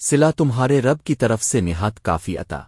سلا تمہارے رب کی طرف سے نہات کافی عطا۔